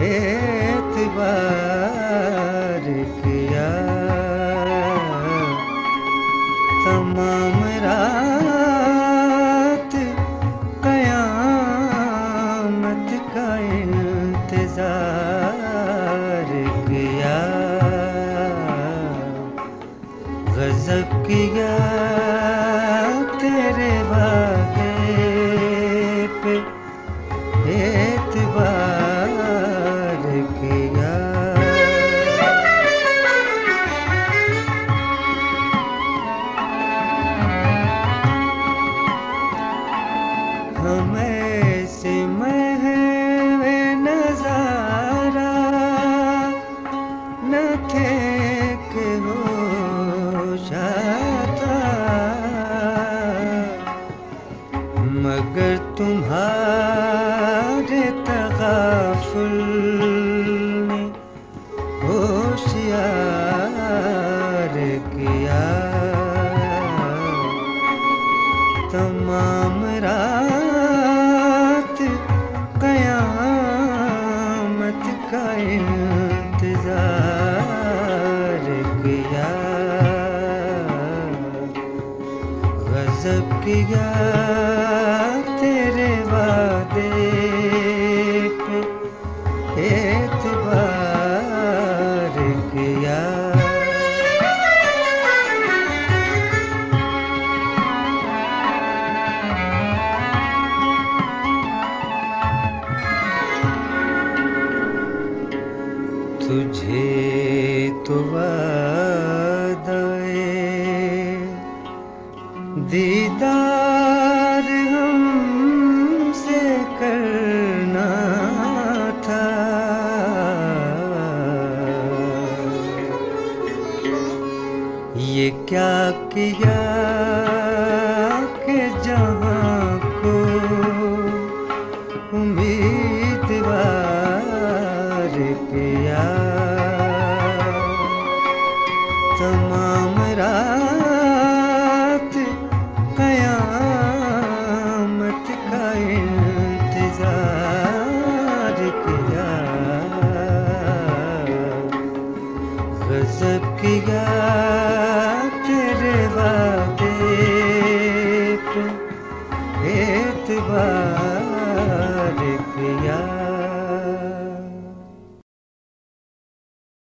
اعتبار کیا۔ تمام رات قیامت کا انتظار کیا۔ غضب کیا تمہارے تغافل نے ہوشیار کیا۔ تمام رات قیامت کا انتظار کیا۔ غضب کیا کیا تجھے تو وعدے دیدار یہ کیا کیا؟ پہ اعتبار